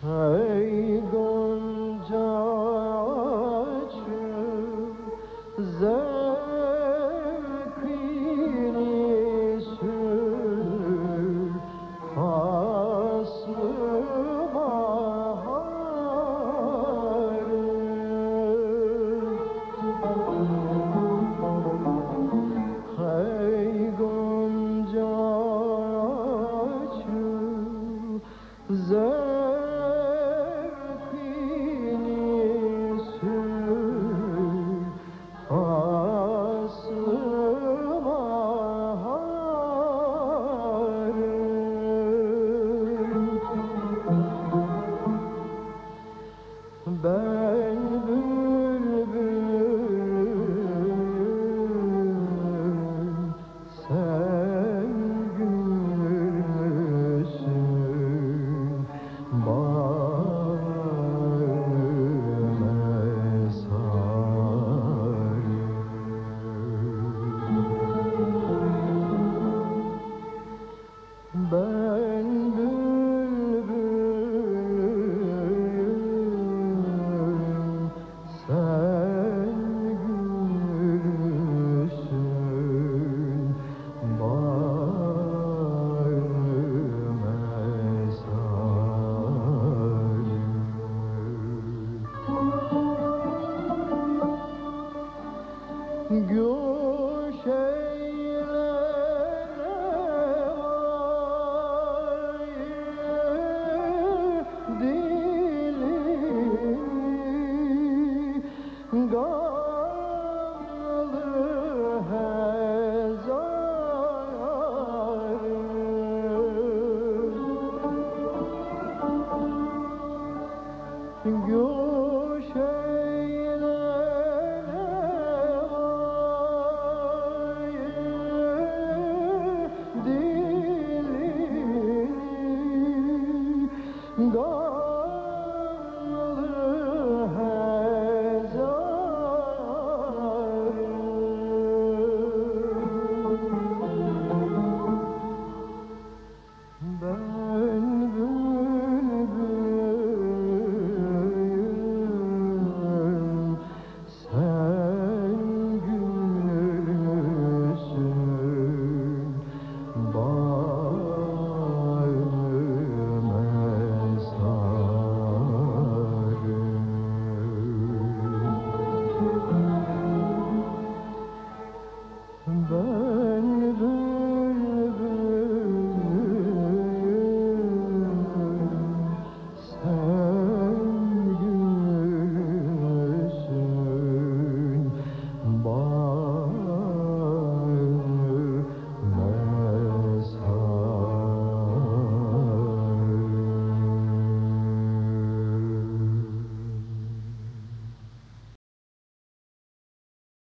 Hey, go. Dilini